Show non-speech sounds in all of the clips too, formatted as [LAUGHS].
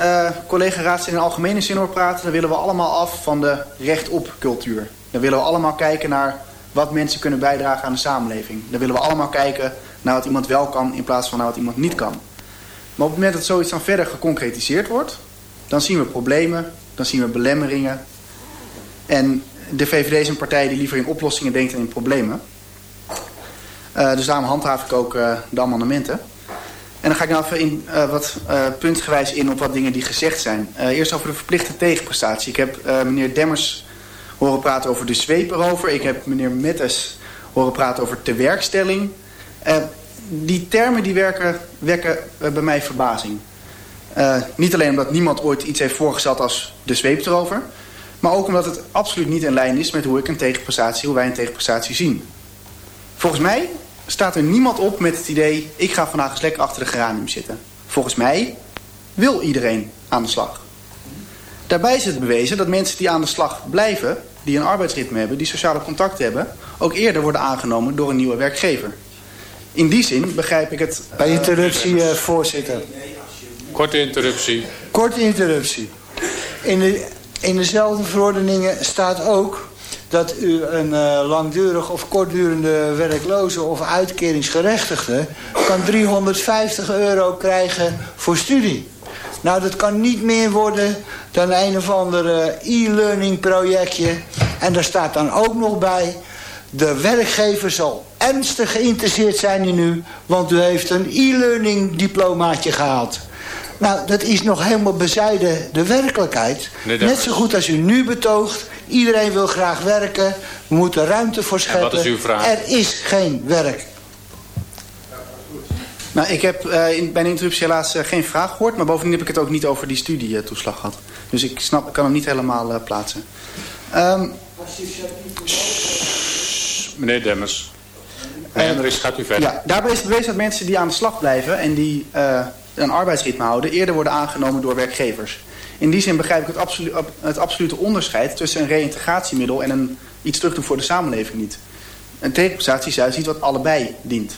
uh, collega-raadsleden in algemene zin hoor praten... dan willen we allemaal af van de recht-op cultuur. Dan willen we allemaal kijken naar wat mensen kunnen bijdragen aan de samenleving. Dan willen we allemaal kijken naar wat iemand wel kan... in plaats van naar wat iemand niet kan. Maar op het moment dat zoiets dan verder geconcretiseerd wordt... dan zien we problemen, dan zien we belemmeringen. En de VVD is een partij die liever in oplossingen denkt dan in problemen. Uh, dus daarom handhaaf ik ook uh, de amendementen. En dan ga ik nou even in, uh, wat puntgewijs in op wat dingen die gezegd zijn. eerst over de verplichte tegenprestatie. Ik heb meneer Demmers horen praten over de zweep erover. Ik heb meneer Mettes horen praten over tewerkstelling. die termen die werken, wekken bij mij verbazing. niet alleen omdat niemand ooit iets heeft voorgesteld als de zweep erover... maar ook omdat het absoluut niet in lijn is met hoe ik een tegenprestatie, hoe wij een tegenprestatie zien. Volgens mij staat er niemand op met het idee... ik ga vandaag eens lekker achter de geranium zitten. Volgens mij wil iedereen aan de slag. Daarbij is het bewezen dat mensen die aan de slag blijven... die een arbeidsritme hebben, die sociale contacten hebben... ook eerder worden aangenomen door een nieuwe werkgever. In die zin begrijp ik het... Bij interruptie, uh, voorzitter. Korte interruptie. Korte interruptie. In, de, in dezelfde verordeningen staat ook dat u een uh, langdurig of kortdurende werkloze of uitkeringsgerechtigde... kan 350 euro krijgen voor studie. Nou, dat kan niet meer worden dan een of ander e-learning projectje. En daar staat dan ook nog bij... de werkgever zal ernstig geïnteresseerd zijn in u... want u heeft een e-learning diplomaatje gehaald. Nou, dat is nog helemaal bezijden de werkelijkheid. Net zo goed als u nu betoogt Iedereen wil graag werken. We moeten ruimte voor scheppen. En wat is uw vraag? Er is geen werk. Nou, ik heb uh, bij de interruptie helaas uh, geen vraag gehoord. Maar bovendien heb ik het ook niet over die studietoeslag gehad. Dus ik snap, ik kan hem niet helemaal uh, plaatsen. Um, Meneer Demmers. En is, gaat u verder. Ja, daarbij is bewezen dat mensen die aan de slag blijven... en die een arbeidsritme houden... eerder worden aangenomen door werkgevers. In die zin begrijp ik het, het absolute onderscheid tussen een reïntegratiemiddel en een iets terugdoen voor de samenleving niet. Een tegenprestatie is juist iets wat allebei dient.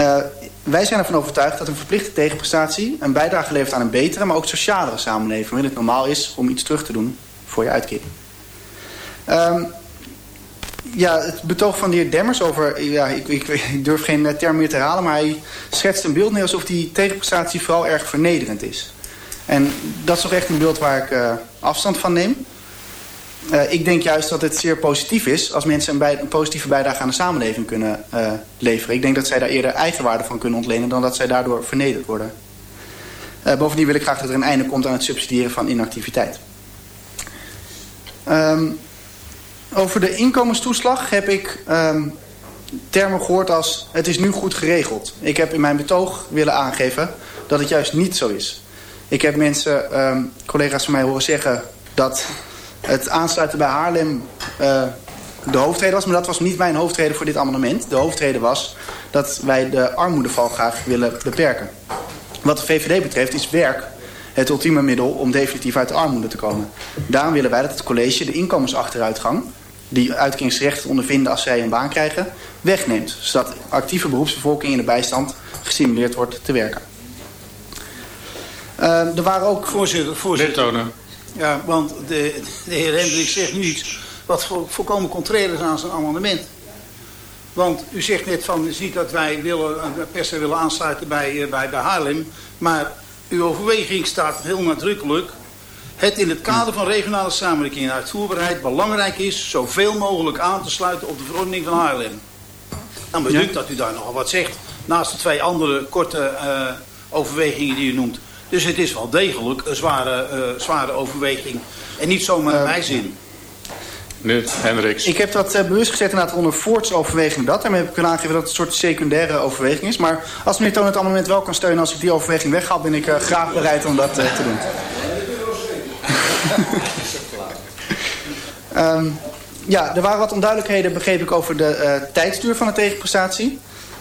Uh, wij zijn ervan overtuigd dat een verplichte tegenprestatie een bijdrage levert aan een betere, maar ook socialere samenleving. Waarin het normaal is om iets terug te doen voor je uitkering. Um, ja, het betoog van de heer Demmers over... Ja, ik, ik, durf geen term meer te halen, maar hij schetst een beeld neer alsof die tegenprestatie vooral erg vernederend is. En dat is toch echt een beeld waar ik uh, afstand van neem. Uh, ik denk juist dat het zeer positief is als mensen een, positieve bijdrage aan de samenleving kunnen leveren. Ik denk dat zij daar eerder eigenwaarde van kunnen ontlenen dan dat zij daardoor vernederd worden. bovendien wil ik graag dat er een einde komt aan het subsidiëren van inactiviteit. Um, over de inkomenstoeslag heb ik um, termen gehoord als het is nu goed geregeld. Ik heb in mijn betoog willen aangeven dat het juist niet zo is. Ik heb mensen, um, collega's van mij horen zeggen dat het aansluiten bij Haarlem uh, de hoofdreden was. Maar dat was niet mijn hoofdreden voor dit amendement. De hoofdreden was dat wij de armoedeval graag willen beperken. Wat de VVD betreft is werk het ultieme middel om definitief uit de armoede te komen. Daarom willen wij dat het college de inkomensachteruitgang... die uitkeringsrechten ondervinden als zij een baan krijgen, wegneemt. Zodat actieve beroepsbevolking in de bijstand gestimuleerd wordt te werken. Uh, er waren ook... Voorzitter, voorzitter. Ja, want de, de heer Hendrik zegt nu iets wat vo, volkomen contrair is aan zijn amendement. Want u zegt net van, u ziet dat wij willen, per se willen aansluiten bij, uh, bij, bij Haarlem. Maar uw overweging staat heel nadrukkelijk. Het in het kader van regionale samenwerking en uitvoerbaarheid belangrijk is... zoveel mogelijk aan te sluiten op de verordening van Haarlem. Nou, me ja. dat u daar nogal wat zegt. Naast de twee andere korte uh, overwegingen die u noemt. Dus het is wel degelijk een zware, uh, zware overweging. En niet zomaar een uh, bijzin. Meneer Hendricks. Ik heb dat uh, bewust gezet inderdaad onder voortsoverweging dat. Daarmee heb ik kunnen aangeven dat het een soort secundaire overweging is. Maar als meneer Toon het amendement wel kan steunen als ik die overweging weghaal... ben ik uh, graag bereid om dat uh, te doen. Um, [LAUGHS] ja, er waren wat onduidelijkheden, begreep ik, over de uh, tijdsduur van de tegenprestatie.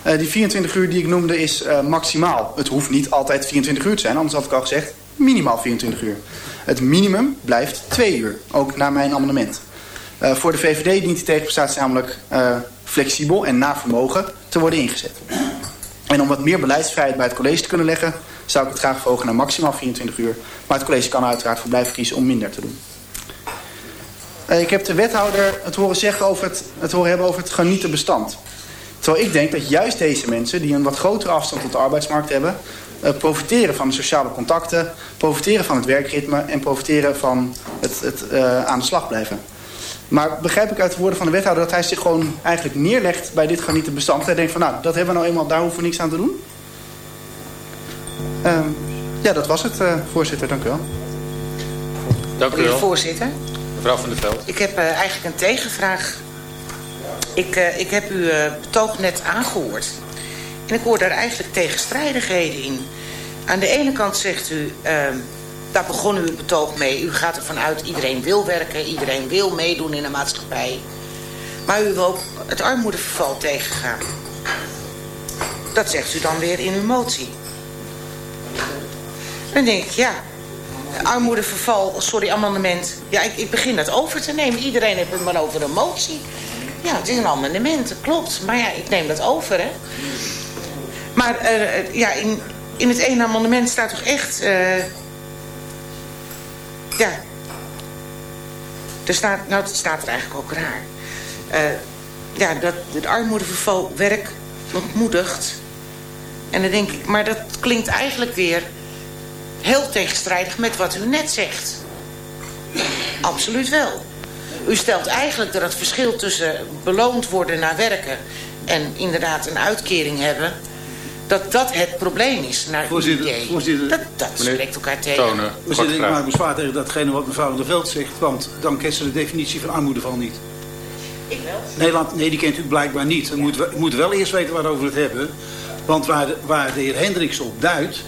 Uh, die 24 uur die ik noemde is uh, maximaal. Het hoeft niet altijd 24 uur te zijn, anders had ik al gezegd minimaal 24 uur. Het minimum blijft 2 uur, ook naar mijn amendement. Voor de VVD dient die tegenprestatie namelijk flexibel en naar vermogen te worden ingezet. En om wat meer beleidsvrijheid bij het college te kunnen leggen... zou ik het graag verhogen naar maximaal 24 uur. Maar het college kan uiteraard voor blijven kiezen om minder te doen. Uh, ik heb de wethouder het horen zeggen over het, het horen hebben over het granietenbestand. Terwijl ik denk dat juist deze mensen, die een wat grotere afstand tot de arbeidsmarkt hebben... Uh, profiteren van de sociale contacten, profiteren van het werkritme... en profiteren van het, het uh, aan de slag blijven. Maar begrijp ik uit de woorden van de wethouder dat hij zich gewoon eigenlijk neerlegt bij dit granietenbestand. Hij denkt van nou, dat hebben we nou eenmaal, daar hoeven we niks aan te doen. Uh, ja, dat was het, uh, voorzitter. Dank u wel. Dank u wel. voorzitter. Mevrouw van der Veld. Ik heb uh, eigenlijk een tegenvraag. Ik, uh, ik heb uw betoog net aangehoord. En ik hoor daar eigenlijk tegenstrijdigheden in. Aan de ene kant zegt u... ehm, daar begon u het betoog mee. U gaat ervan uit, iedereen wil werken, iedereen wil meedoen in de maatschappij. Maar u wil ook het armoedeverval tegengaan. Dat zegt u dan weer in uw motie. Dan denk ik, ja, armoedeverval, sorry, amendement. Ja, ik, ik begin dat over te nemen. Iedereen heeft het maar over een motie. Ja, het is een amendement, dat klopt. Maar ja, ik neem dat over, hè. Maar uh, ja, in, in het ene amendement staat toch echt... Uh, ja. Er staat, nou, het staat er eigenlijk ook raar. Uh, ja, dat het armoedeverval werk ontmoedigt. En dan denk ik, maar dat klinkt eigenlijk weer heel tegenstrijdig met wat u net zegt. Absoluut wel. U stelt eigenlijk dat het verschil tussen beloond worden naar werken... en inderdaad een uitkering hebben dat dat het probleem is naar voorzitter, idee. Voorzitter, dat dat spreekt elkaar tegen. Tonen, voorzitter, ik maak bezwaar tegen datgene wat mevrouw de Veld zegt... want dan kent ze de definitie van armoedeval niet. Ik wel. Nederland, nee, die kent u blijkbaar niet. We moeten, we moeten wel eerst weten waarover we het hebben. Want waar de, waar de heer Hendricks op duidt...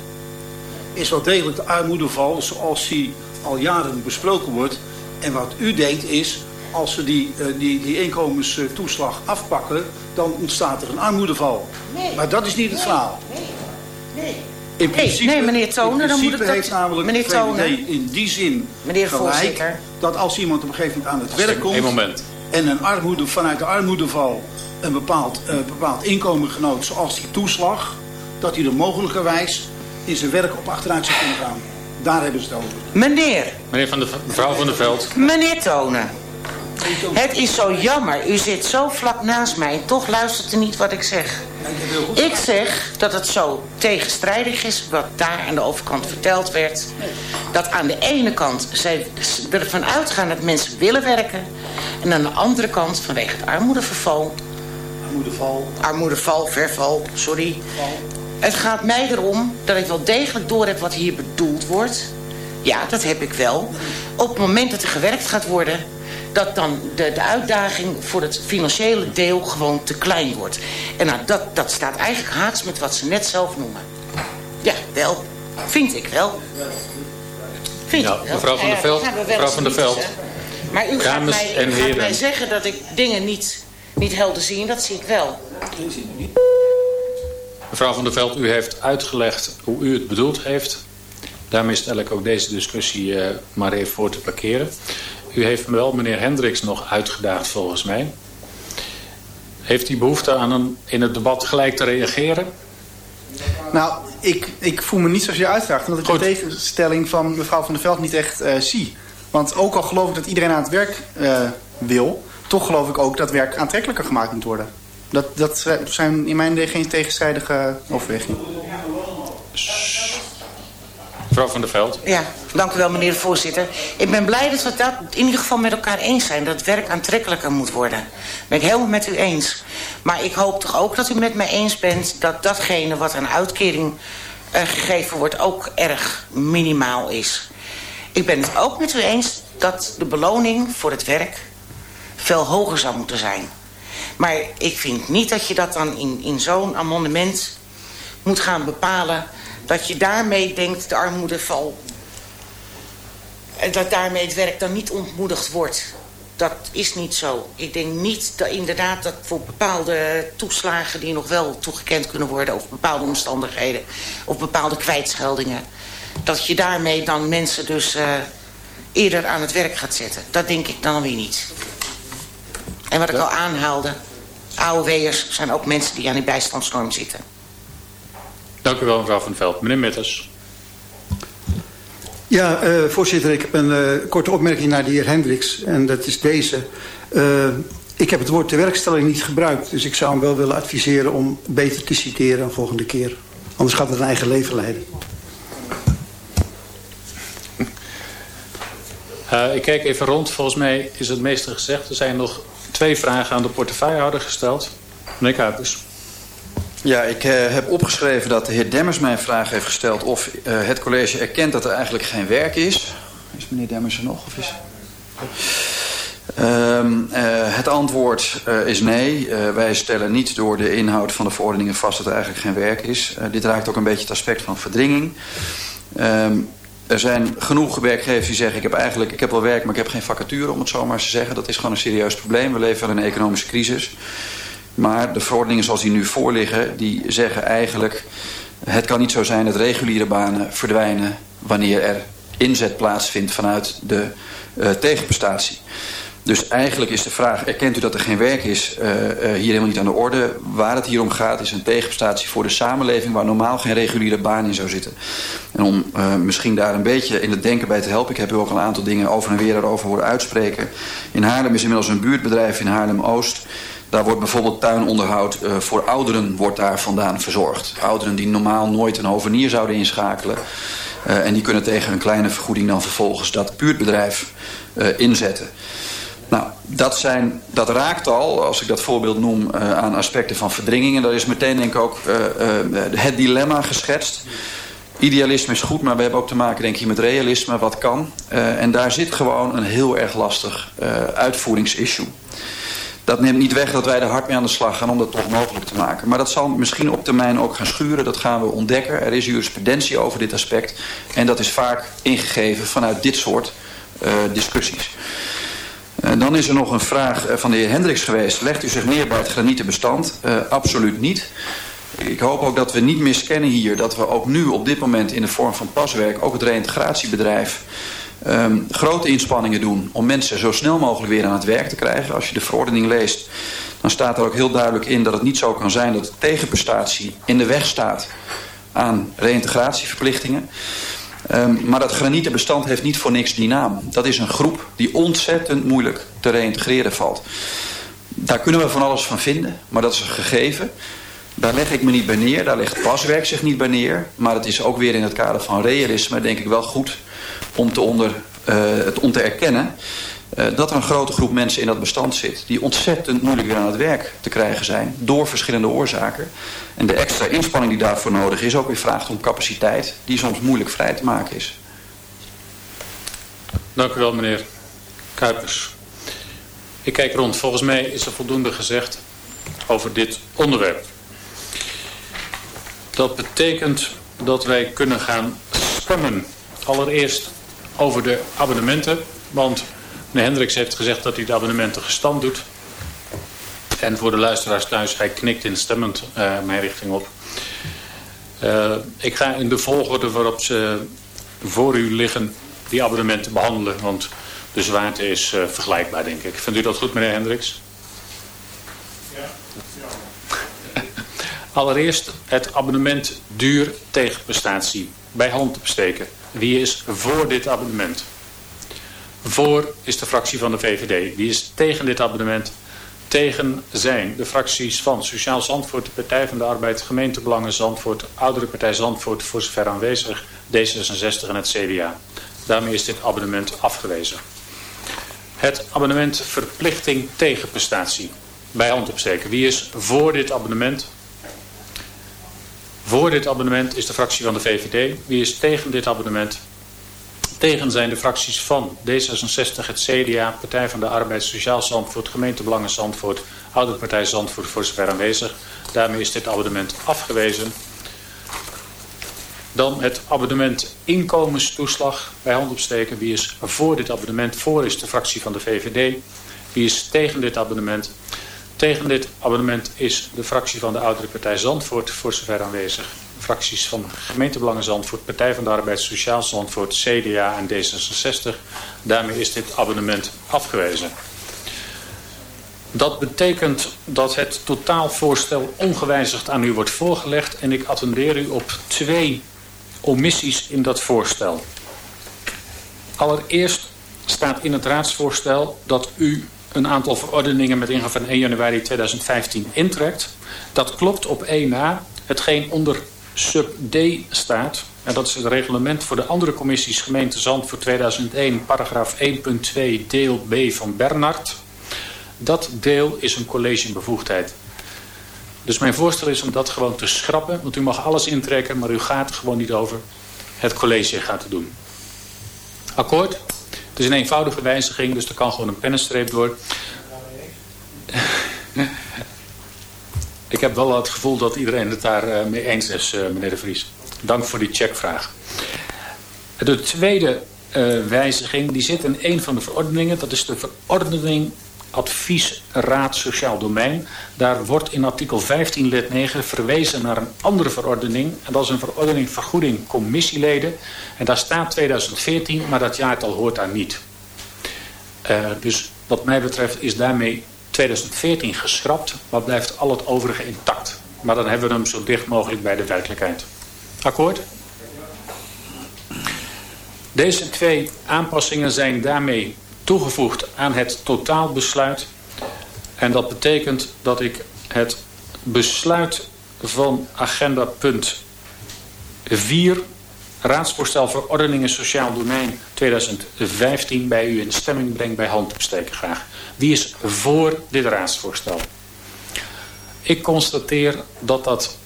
is wel degelijk de armoedeval zoals die al jaren besproken wordt. En wat u denkt is, als we die, uh, die, die inkomenstoeslag afpakken... dan ontstaat er een armoedeval. Nee. Maar dat is niet het nee. verhaal. Nee, nee. In principe, nee, meneer Toner, in dan moet ik dat- namelijk meneer Toner. in die zin Meneer gelijk... voorzitter. dat als iemand op een gegeven moment aan het werk komt... Eén moment. en een armoede, vanuit de armoedeval een bepaald, uh, bepaald inkomen genoot... zoals die toeslag, dat hij er mogelijkerwijs in zijn werk op achteruit zou kunnen gaan. Daar hebben ze het over. Meneer, Meneer van de, mevrouw van der Veld. meneer Tonen. Het is zo jammer, u zit zo vlak naast mij... toch luistert u niet wat ik zeg. Ik zeg dat het zo tegenstrijdig is wat daar aan de overkant verteld werd. Dat aan de ene kant zij ervan uitgaan dat mensen willen werken... en aan de andere kant vanwege het armoedeverval... Armoedeval. armoedeval, verval, sorry... Het gaat mij erom dat ik wel degelijk doorheb wat hier bedoeld wordt. Ja, dat heb ik wel. Op het moment dat er gewerkt gaat worden... dat dan de, de uitdaging voor het financiële deel gewoon te klein wordt. En nou, dat, dat staat eigenlijk haaks met wat ze net zelf noemen. Ja, wel. Vind ik wel. Vind Ja, ik wel. mevrouw van der Veld, mevrouw van der niet, Veld. Maar u gaat, mij, en u gaat heren. mij zeggen dat ik dingen niet, niet helder zie. En dat zie ik wel. Mevrouw van der Veld, u heeft uitgelegd hoe u het bedoeld heeft. Daarmee stel ik ook deze discussie uh, maar even voor te parkeren. U heeft wel meneer Hendricks nog uitgedaagd volgens mij. Heeft u behoefte aan een, in het debat gelijk te reageren? Nou, ik, ik voel me niet zoals je uitvraagt. Omdat ik Goed. de tegenstelling van mevrouw van der Veld niet echt uh, zie. Want ook al geloof ik dat iedereen aan het werk uh, wil... toch geloof ik ook dat werk aantrekkelijker gemaakt moet worden. Dat, dat zijn in mijn idee geen tegenstrijdige overwegingen. Mevrouw van der Veld. Ja, dank u wel meneer de voorzitter. Ik ben blij dat we dat in ieder geval met elkaar eens zijn. Dat het werk aantrekkelijker moet worden. Ben ik helemaal met u eens. Maar ik hoop toch ook dat u met mij eens bent... dat datgene wat aan uitkering uh, gegeven wordt ook erg minimaal is. Ik ben het ook met u eens dat de beloning voor het werk... veel hoger zou moeten zijn. Maar ik vind niet dat je dat dan in, in zo'n amendement moet gaan bepalen... dat je daarmee denkt de armoedeval... dat daarmee het werk dan niet ontmoedigd wordt. Dat is niet zo. Ik denk niet dat inderdaad dat voor bepaalde toeslagen... die nog wel toegekend kunnen worden... of bepaalde omstandigheden... of bepaalde kwijtscheldingen... dat je daarmee dan mensen dus uh, eerder aan het werk gaat zetten. Dat denk ik dan weer niet. En wat ik al aanhaalde... AOW'ers zijn ook mensen die aan die bijstandsnorm zitten. Dank u wel, mevrouw Van Veld. Meneer Mitters. Ja, uh, voorzitter, ik heb een uh, korte opmerking naar de heer Hendricks. En dat is deze. Uh, ik heb het woord tewerkstelling niet gebruikt. Dus ik zou hem wel willen adviseren om beter te citeren een volgende keer. Anders gaat het een eigen leven leiden. ik kijk even rond. Volgens mij is het meeste gezegd. Er zijn nog twee vragen aan de portefeuillehouder gesteld. Meneer Kuipers. Ja, ik uh, heb opgeschreven dat de heer Demmers mij een vraag heeft gesteld... of uh, het college erkent dat er eigenlijk geen werk is. Is meneer Demmers er nog? Of is... Uh, het antwoord is nee. wij stellen niet door de inhoud van de verordeningen vast dat er eigenlijk geen werk is. dit raakt ook een beetje het aspect van verdringing. Ehm, er zijn genoeg werkgevers die zeggen... Ik heb, eigenlijk, ik heb wel werk, maar ik heb geen vacature, om het zo maar eens te zeggen. Dat is gewoon een serieus probleem. We leven in een economische crisis. Maar de verordeningen zoals die nu voorliggen, die zeggen eigenlijk... het kan niet zo zijn dat reguliere banen verdwijnen... wanneer er inzet plaatsvindt vanuit de uh, tegenprestatie. Dus eigenlijk is de vraag, erkent u dat er geen werk is, uh, uh, hier helemaal niet aan de orde. Waar het hier om gaat is een tegenprestatie voor de samenleving... waar normaal geen reguliere baan in zou zitten. En om uh, misschien daar een beetje in het denken bij te helpen... ik heb u ook een aantal dingen over en weer erover horen uitspreken. In Haarlem is inmiddels een buurtbedrijf in Haarlem-Oost... Daar wordt bijvoorbeeld tuinonderhoud uh, voor ouderen wordt daar vandaan verzorgd. Ouderen die normaal nooit een hovenier zouden inschakelen. En die kunnen tegen een kleine vergoeding dan vervolgens dat buurtbedrijf inzetten. Nou, dat, zijn, dat raakt al, als ik dat voorbeeld noem, aan aspecten van verdringing. En daar is meteen denk ik ook het dilemma geschetst. Idealisme is goed, maar we hebben ook te maken denk ik met realisme, wat kan. en daar zit gewoon een heel erg lastig uitvoeringsissue. Dat neemt niet weg dat wij er hard mee aan de slag gaan om dat toch mogelijk te maken. Maar dat zal misschien op termijn ook gaan schuren. Dat gaan we ontdekken. Er is jurisprudentie over dit aspect. En dat is vaak ingegeven vanuit dit soort discussies. Uh, dan is er nog een vraag van de heer Hendricks geweest. Legt u zich neer bij het granietenbestand? Uh, absoluut niet. Ik hoop ook dat we niet miskennen hier dat we ook nu op dit moment in de vorm van paswerk... ook het reïntegratiebedrijf um, grote inspanningen doen om mensen zo snel mogelijk weer aan het werk te krijgen. Als je de verordening leest, dan staat er ook heel duidelijk in dat het niet zo kan zijn dat de tegenprestatie in de weg staat aan reïntegratieverplichtingen. Um, maar dat granietenbestand heeft niet voor niks die naam. Dat is een groep die ontzettend moeilijk te reïntegreren valt. Daar kunnen we van alles van vinden, maar dat is een gegeven. Daar leg ik me niet bij neer, daar legt paswerk zich niet bij neer. Maar het is ook weer in het kader van realisme denk ik wel goed om te, onder, uh, om te erkennen dat er een grote groep mensen in dat bestand zit... die ontzettend moeilijk weer aan het werk te krijgen zijn... door verschillende oorzaken. En de extra inspanning die daarvoor nodig is... ook weer vraagt om capaciteit die soms moeilijk vrij te maken is. Dank u wel, meneer Kuipers. Ik kijk rond. Volgens mij is er voldoende gezegd over dit onderwerp. Dat betekent dat wij kunnen gaan stemmen. Allereerst over de abonnementen. Want meneer Hendricks heeft gezegd dat hij de abonnementen gestand doet. En voor de luisteraars thuis, hij knikt instemmend uh, mijn richting op. Uh, ik ga in de volgorde waarop ze voor u liggen die abonnementen behandelen. Want de zwaarte is uh, vergelijkbaar, denk ik. Vindt u dat goed, meneer Hendricks? Ja. ja. [LAUGHS] Allereerst het abonnement duur tegen prestatie bij hand besteken. Wie is voor dit abonnement? Voor is de fractie van de VVD. Wie is tegen dit abonnement? Tegen zijn de fracties van Sociaal Zandvoort, de Partij van de Arbeid, Gemeentebelangen Zandvoort, Oudere Partij Zandvoort, voor zover aanwezig, D66 en het CDA. Daarmee is dit abonnement afgewezen. Het abonnement verplichting tegen prestatie. Bij hand opsteken. Wie is voor dit abonnement? Voor dit abonnement is de fractie van de VVD. Wie is tegen dit abonnement? Tegen zijn de fracties van D66, het CDA, Partij van de Arbeid, Sociaal Zandvoort, Gemeentebelangen Zandvoort, Oude Partij Zandvoort voor zover aanwezig. Daarmee is dit abonnement afgewezen. Dan het abonnement inkomenstoeslag bij hand opsteken. Wie is voor dit abonnement? Voor is de fractie van de VVD. Wie is tegen dit abonnement? Tegen dit abonnement is de fractie van de Oudere Partij Zandvoort voor zover aanwezig. Fracties van Gemeentebelangen Zandvoort, Partij van de Arbeid, Sociaal Zandvoort, CDA en D66. Daarmee is dit abonnement afgewezen. Dat betekent dat het totaalvoorstel ongewijzigd aan u wordt voorgelegd en ik attendeer u op twee omissies in dat voorstel. Allereerst staat in het raadsvoorstel dat u een aantal verordeningen met ingang van 1 januari 2015 intrekt. Dat klopt op 1 na. Hetgeen onder sub D staat, en dat is het reglement voor de andere commissies gemeente Zand voor 2001, paragraaf 1.2 deel B van Bernard. Dat deel is een collegebevoegdheid. Dus mijn voorstel is om dat gewoon te schrappen, want u mag alles intrekken, maar u gaat gewoon niet over. Het college gaat het doen. Akkoord? Het is een eenvoudige wijziging, dus er kan gewoon een pennenstreep door. Ik heb wel het gevoel dat iedereen het daar eh, mee eens is, eh, meneer de Vries. Dank voor die checkvraag. De tweede uh, wijziging die zit in een van de verordeningen. Dat is de verordening adviesraad sociaal domein. Daar wordt in artikel 15 lid 9 verwezen naar een andere verordening. En dat is een verordening vergoeding commissieleden. En daar staat 2014, maar dat jaartal hoort daar niet. Dus wat mij betreft is daarmee 2014 geschrapt, maar blijft al het overige intact. Maar dan hebben we hem zo dicht mogelijk bij de werkelijkheid. Akkoord? Deze twee aanpassingen zijn daarmee toegevoegd aan het totaalbesluit. En dat betekent dat ik het besluit van agenda punt 4... raadsvoorstel verordeningen sociaal domein 2015 bij u in stemming breng bij hand opsteken graag. Wie is voor dit raadsvoorstel? Ik constateer dat dat...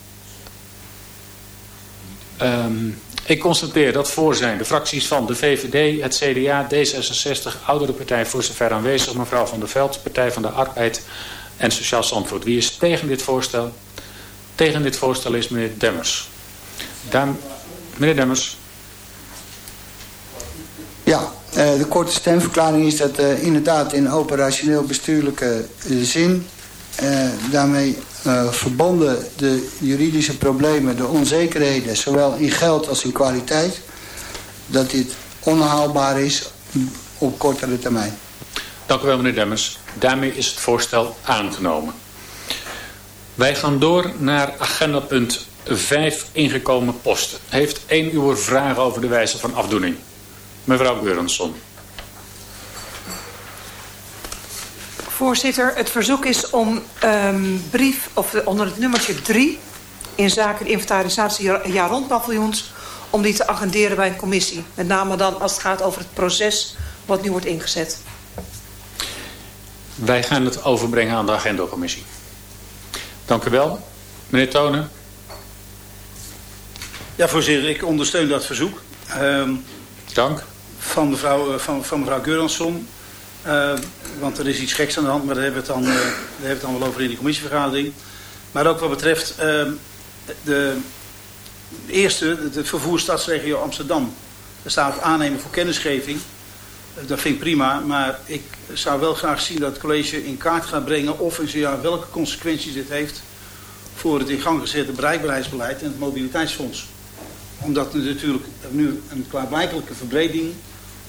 Um, ik constateer dat voor zijn de fracties van de VVD, het CDA, D66, Oudere Partij voor zover aanwezig, mevrouw Van der Veld, Partij van de Arbeid en Sociaal Zandvoort. Wie is tegen dit voorstel? Tegen dit voorstel is meneer Demmers. Meneer Demmers. Ja, uh, de korte stemverklaring is dat uh, inderdaad in operationeel bestuurlijke uh, zin daarmee verbonden de juridische problemen, de onzekerheden, zowel in geld als in kwaliteit, dat dit onhaalbaar is op kortere termijn. Dank u wel, meneer Demmers. Daarmee is het voorstel aangenomen. Wij gaan door naar agenda punt 5, ingekomen posten. Heeft één uur vragen over de wijze van afdoening? Mevrouw Geurensson. Voorzitter, het verzoek is om um, brief, of onder het nummertje 3... in zaken inventarisatie jaar rond paviljoens... om die te agenderen bij een commissie. Met name dan als het gaat over het proces wat nu wordt ingezet. Wij gaan het overbrengen aan de agendacommissie. Dank u wel. Meneer Tonen. Ja, voorzitter, ik ondersteun dat verzoek. Um, Dank. Van mevrouw, van, van mevrouw Geuransson. Uh, want er is iets geks aan de hand, maar daar hebben we het dan, uh, daar hebben we het dan wel over in die commissievergadering. Maar ook wat betreft uh, de, de eerste, de vervoer stadsregio Amsterdam. Er staat aannemen voor kennisgeving. Dat vind ik prima, maar ik zou wel graag zien dat het college in kaart gaat brengen of en zo ja, welke consequenties dit heeft voor het in gang gezette bereikbaarheidsbeleid en het mobiliteitsfonds. Omdat er natuurlijk nu een klaarblijkelijke verbreding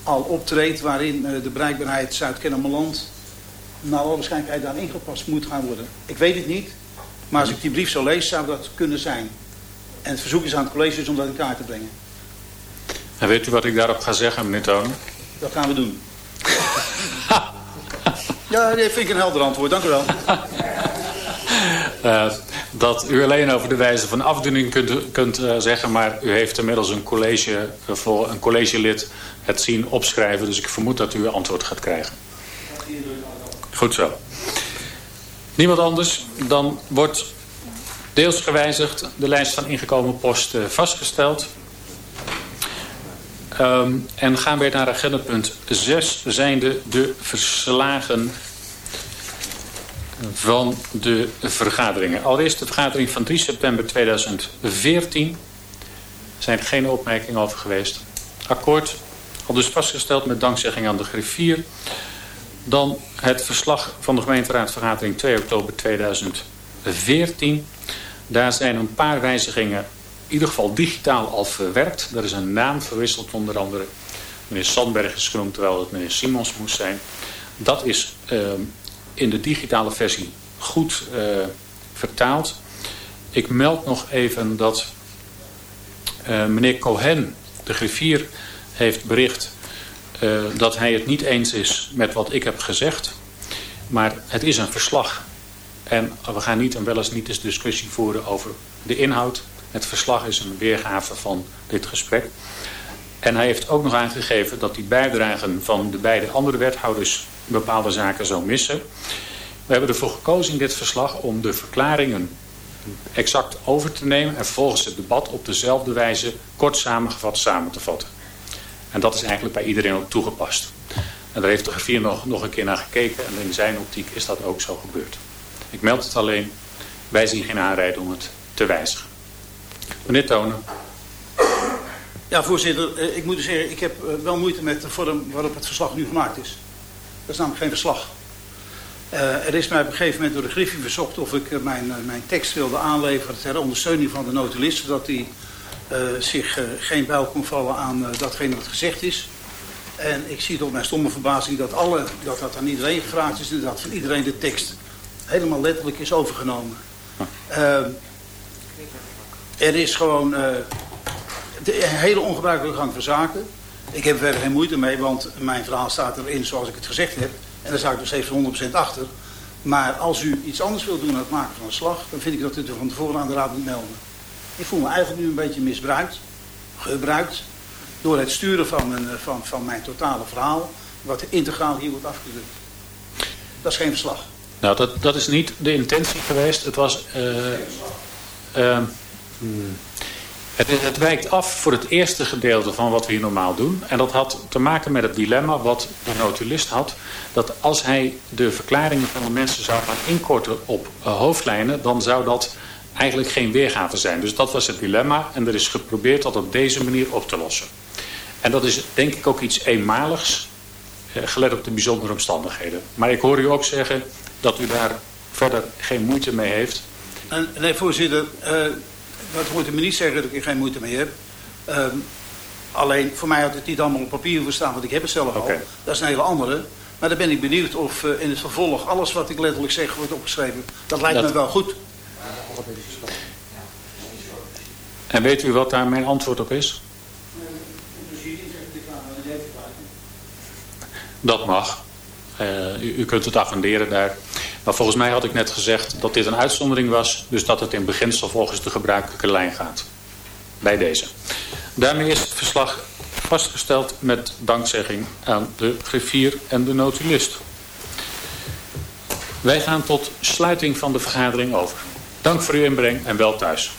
al optreedt waarin de bereikbaarheid Zuid-Kennemerland naar alle waarschijnlijkheid daar ingepast moet gaan worden. Ik weet het niet, maar als ik die brief zo lees zou dat kunnen zijn. En het verzoek is aan het college om dat in kaart te brengen. En weet u wat ik daarop ga zeggen, meneer Tonen? Dat gaan we doen. [LAUGHS] ja, dat vind ik een helder antwoord. Dank u wel. uh, dat u alleen over de wijze van afdoening kunt, kunt uh, zeggen... maar u heeft inmiddels een, college, voor een collegelid het zien opschrijven... dus ik vermoed dat u antwoord gaat krijgen. Goed zo. Niemand anders, dan wordt deels gewijzigd... de lijst van ingekomen posten vastgesteld... Um, en gaan we naar agenda punt 6, zijnde de verslagen van de vergaderingen. Allereerst de vergadering van 3 september 2014. Er zijn geen opmerkingen over geweest. Akkoord, al dus vastgesteld met dankzegging aan de griffier. Dan het verslag van de gemeenteraadsvergadering 2 oktober 2014. Daar zijn een paar wijzigingen in ieder geval digitaal al verwerkt. Er is een naam verwisseld onder andere. Meneer Sandberg is genoemd terwijl het meneer Simons moest zijn. Dat is uh, in de digitale versie goed uh, vertaald. Ik meld nog even dat uh, meneer Cohen, de griffier, heeft bericht uh, dat hij het niet eens is met wat ik heb gezegd. Maar het is een verslag. En we gaan niet een wel eens niet eens discussie voeren over de inhoud. Het verslag is een weergave van dit gesprek. En hij heeft ook nog aangegeven dat die bijdragen van de beide andere wethouders bepaalde zaken zou missen. We hebben ervoor gekozen in dit verslag om de verklaringen exact over te nemen en vervolgens het debat op dezelfde wijze kort samengevat samen te vatten. En dat is eigenlijk bij iedereen ook toegepast. En daar heeft de griffier nog, nog een keer naar gekeken en in zijn optiek is dat ook zo gebeurd. Ik meld het alleen, wij zien geen aanrijding om het te wijzigen. Meneer Tonen. Ja, voorzitter, eh, ik moet u zeggen, ik heb eh, wel moeite met de vorm waarop het verslag nu gemaakt is. Dat is namelijk geen verslag. Uh, er is mij op een gegeven moment door de Griffie verzocht of ik uh, mijn, uh, mijn tekst wilde aanleveren ter ondersteuning van de notulist, zodat hij zich geen buil kon vallen aan datgene wat gezegd is. En ik zie tot mijn stomme verbazing dat, alle, dat dat aan iedereen gevraagd is en dat van iedereen de tekst helemaal letterlijk is overgenomen. er is gewoon de, een hele ongebruikelijke gang van zaken. Ik heb er verder geen moeite mee, want mijn verhaal staat erin zoals ik het gezegd heb. En daar sta ik dus even 100% achter. Maar als u iets anders wilt doen aan het maken van een slag, dan vind ik dat u het van tevoren aan de raad moet melden. Ik voel me eigenlijk nu een beetje misbruikt, gebruikt, door het sturen van, een, van, van mijn totale verhaal, wat integraal hier wordt afgedrukt. Dat is geen verslag. Nou, dat, dat is niet de intentie geweest. Het was... Uh, uh. Het, het, wijkt af voor het eerste gedeelte van wat we hier normaal doen. En dat had te maken met het dilemma wat de notulist had. Dat als hij de verklaringen van de mensen zou gaan inkorten op uh, hoofdlijnen... dan zou dat eigenlijk geen weergave zijn. Dus dat was het dilemma. En er is geprobeerd dat op deze manier op te lossen. En dat is denk ik ook iets eenmaligs. Uh, gelet op de bijzondere omstandigheden. Maar ik hoor u ook zeggen dat u daar verder geen moeite mee heeft. Nee, voorzitter... Uh dat hoort u me niet zeggen dat ik er geen moeite mee heb. Um, alleen, voor mij had het niet allemaal op papier hoeven staan, want ik heb het zelf al. Dat is een hele andere. Maar dan ben ik benieuwd of uh, in het vervolg alles wat ik letterlijk zeg wordt opgeschreven. Dat lijkt dat... me wel goed. En weet u wat daar mijn antwoord op is? Dat mag. Uh, u, u, kunt het agenderen daar. Maar volgens mij had ik net gezegd dat dit een uitzondering was. Dus dat het in beginsel volgens de gebruikelijke lijn gaat. Bij deze. Daarmee is het verslag vastgesteld met dankzegging aan de griffier en de notulist. Wij gaan tot sluiting van de vergadering over. Dank voor uw inbreng en wel thuis.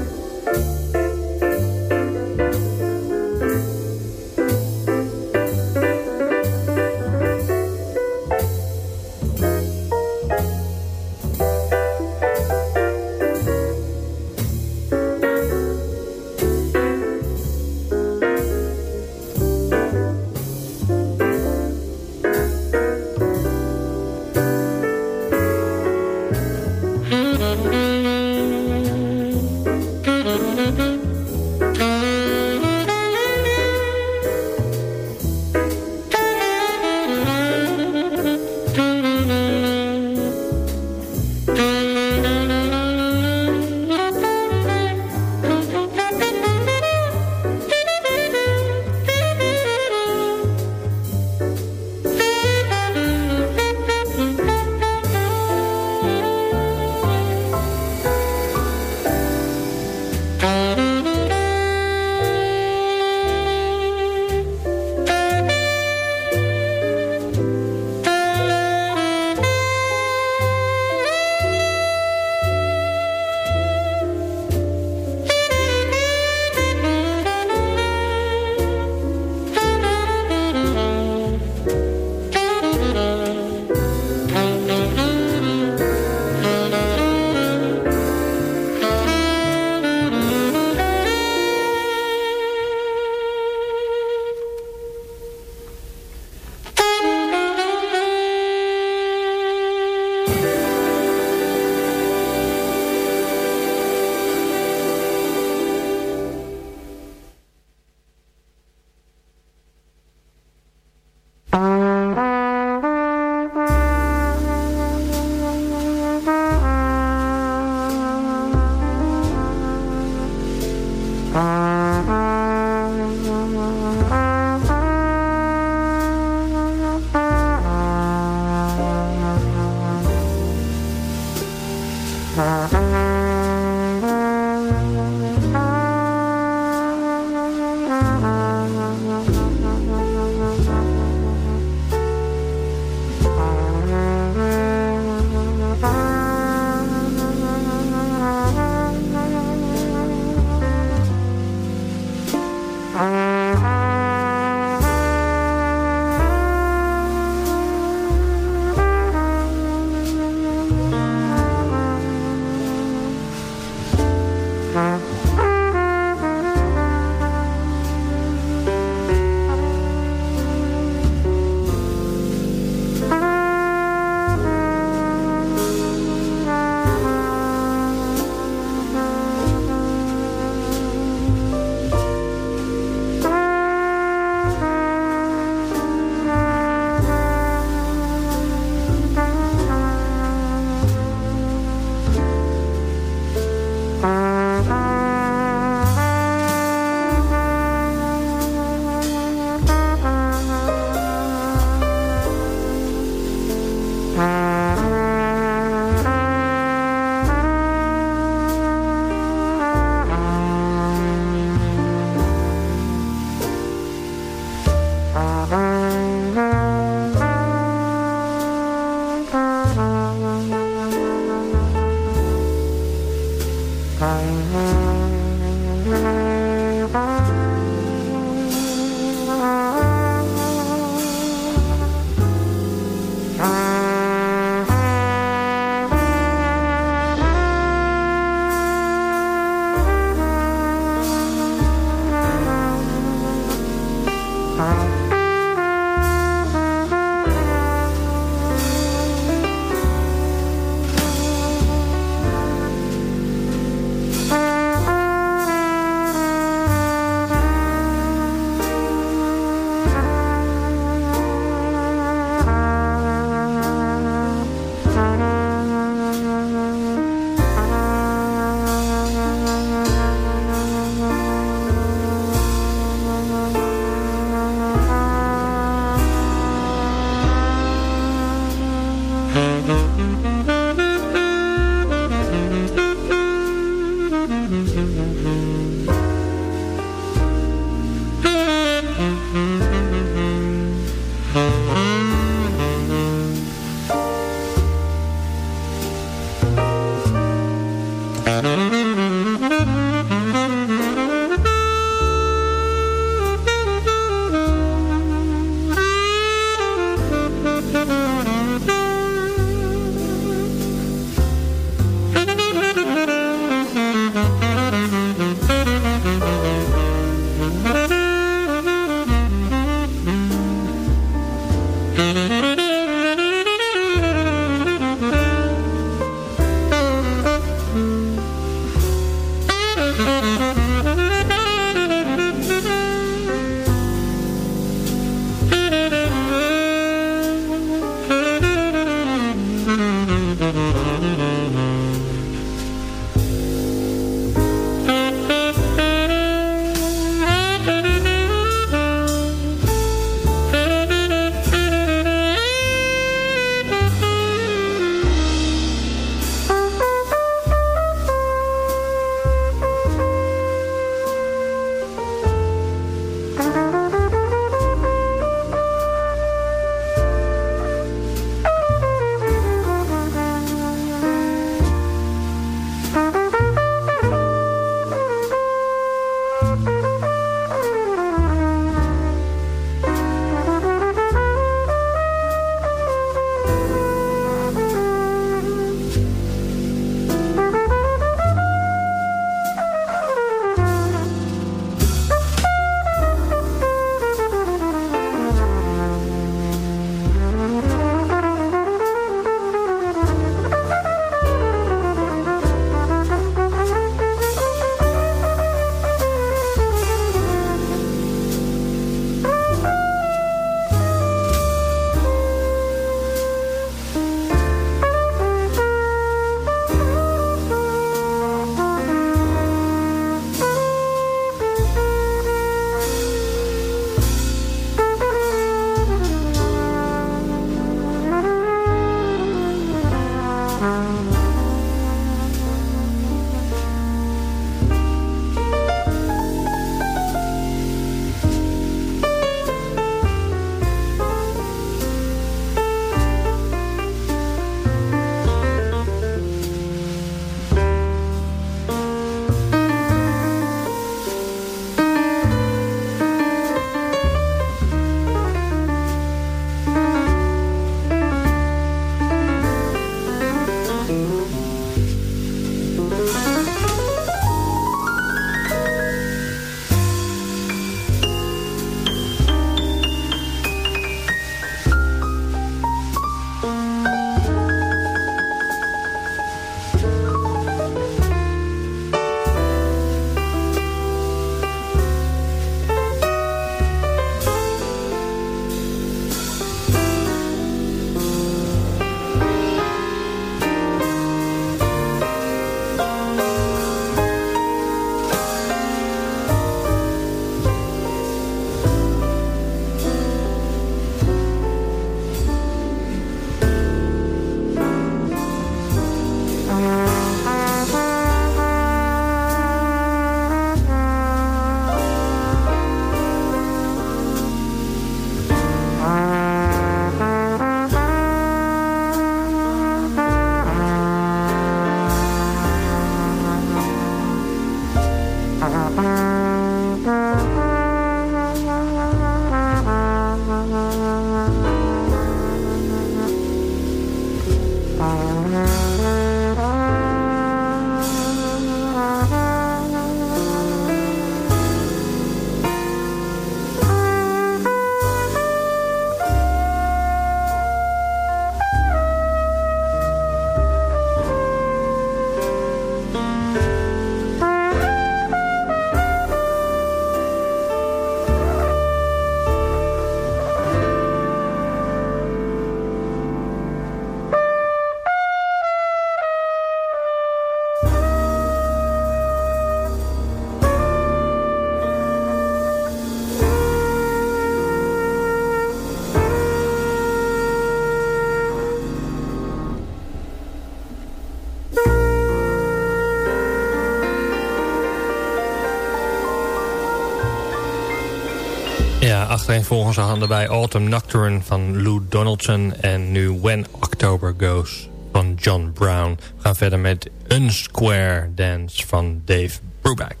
Achtereenvolgens hadden bij Autumn Nocturne van Lou Donaldson... en nu When October Goes van John Brown. We gaan verder met Unsquare Dance van Dave Brubeck.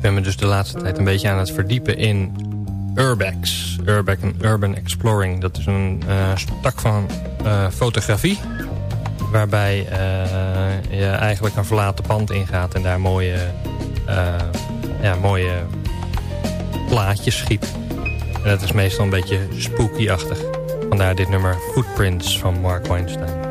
Dus de laatste tijd een beetje aan het verdiepen in Urbex. En Urban Exploring. Dat is een uh, tak van uh, fotografie. Waarbij uh, je eigenlijk een verlaten pand ingaat en daar mooie, ja, mooie plaatjes schiet. En dat is meestal een beetje spooky-achtig. Vandaar dit nummer Footprints van Mark Weinstein.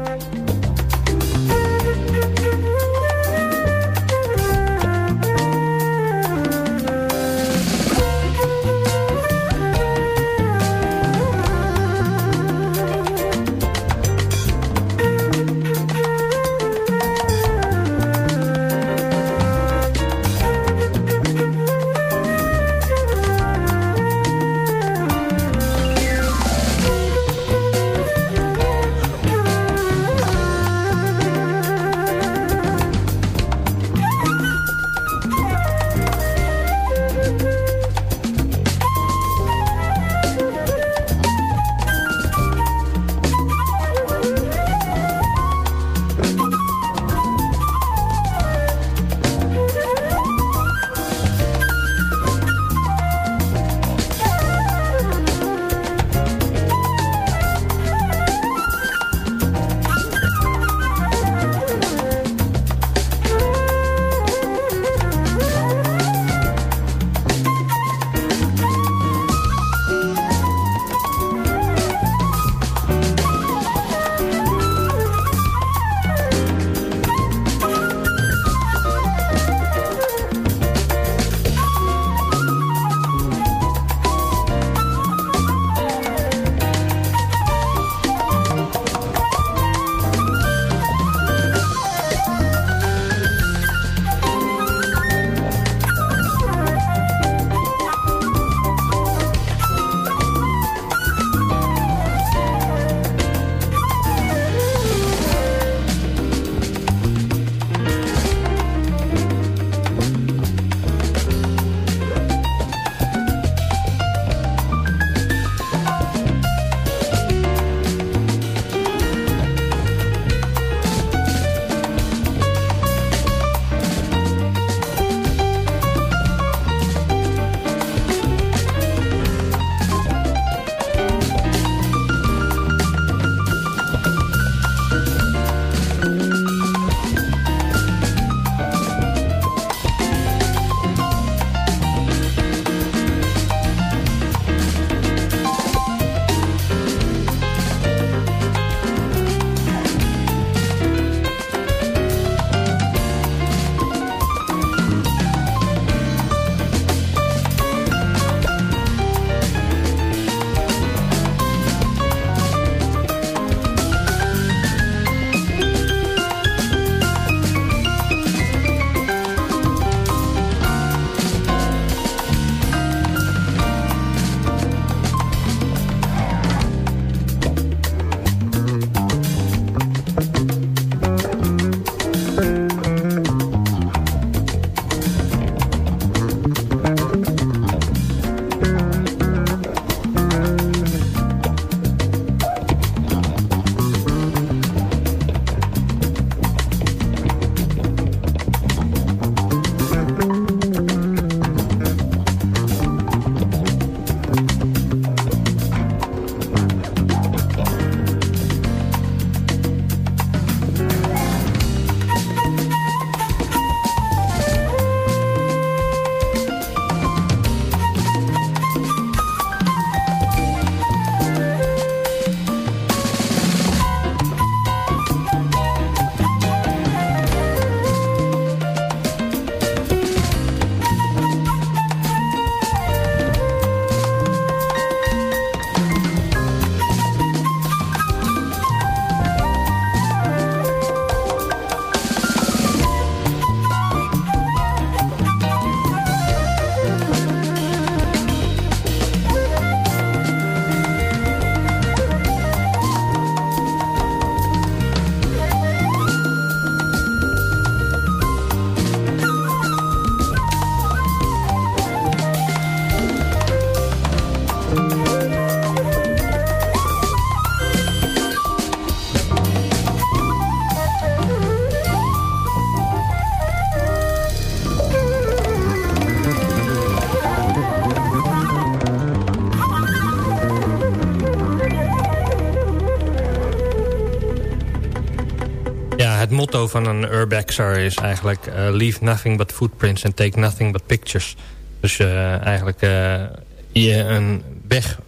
Van een urbexer is eigenlijk... Uh, leave nothing but footprints and take nothing but pictures. Dus uh, eigenlijk uh, je een weg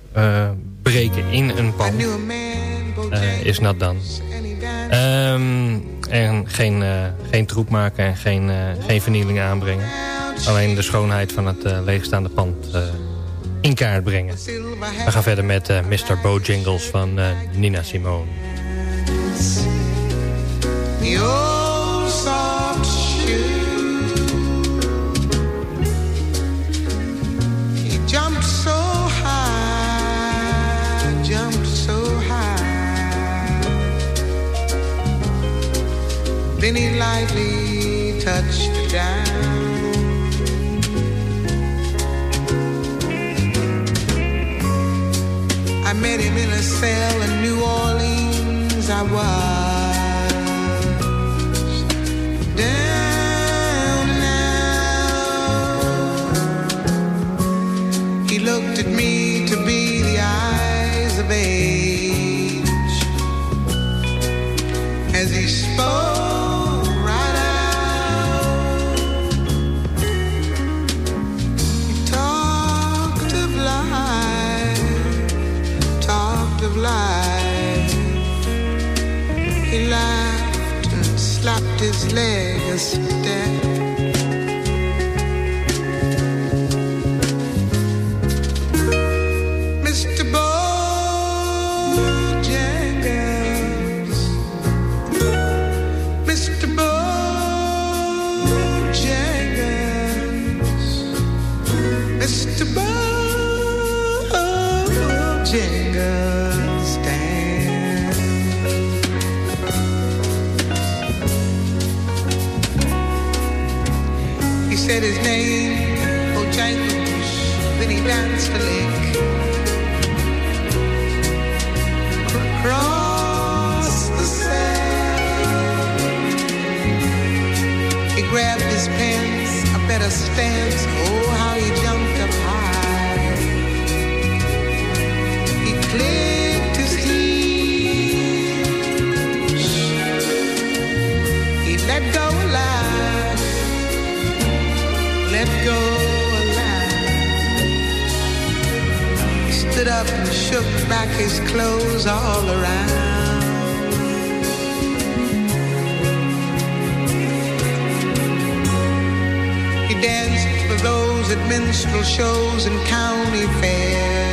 breken in een pand is nat dan. Um, en geen, geen troep maken en geen, geen vernieling aanbrengen. Alleen de schoonheid van het leegstaande pand in kaart brengen. We gaan verder met Mr. Bojangles van Nina Simone. Lightly touched down. I met him in a cell in New legs dead. His clothes all around. He danced for those at minstrel shows and county fairs.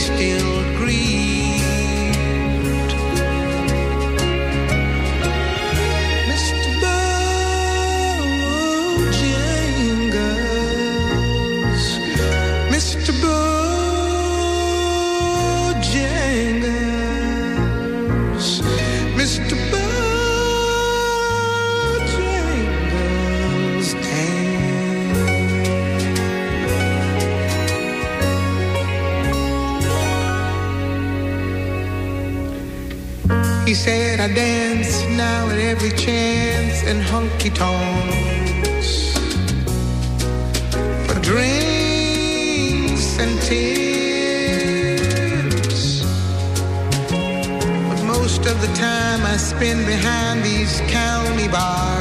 Still I dance now at every chance in hunky tonks for drinks and tips. But most of the time I spend behind these county bars.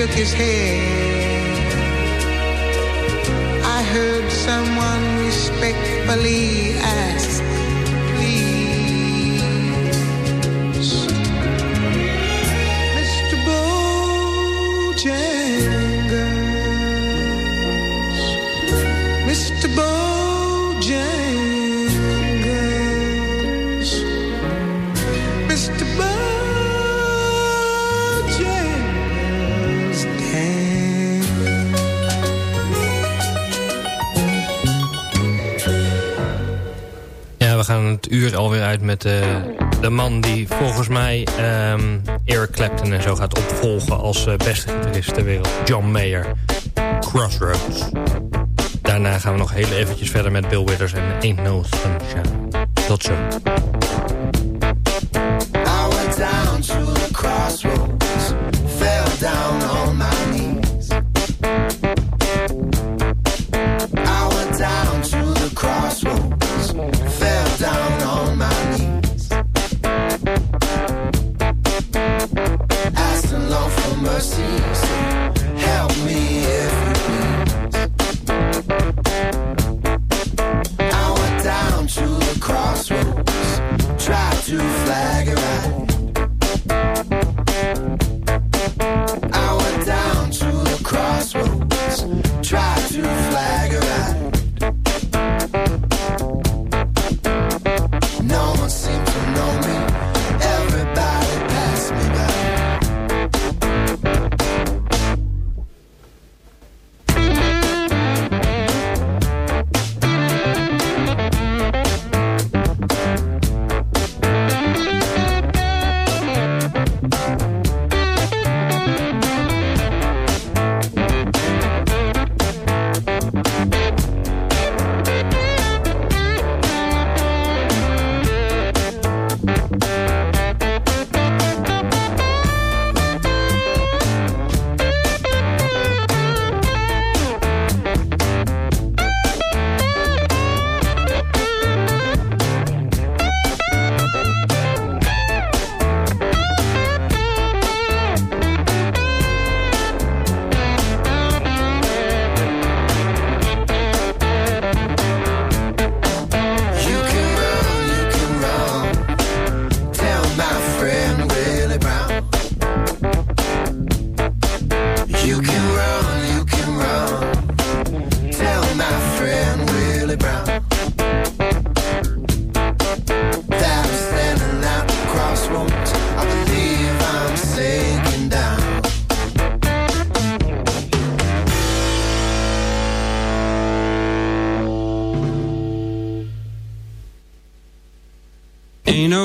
Shook his head. I heard someone respectfully ask, please, Mr. Bojangles, Mr. Bojangles, gaan het uur alweer uit met de, de man die volgens mij um, Eric Clapton en zo gaat opvolgen als uh, beste gitarist ter wereld. John Mayer. Crossroads. Daarna gaan we nog heel eventjes verder met Bill Withers en Ain't No Sunshine. Tot zo.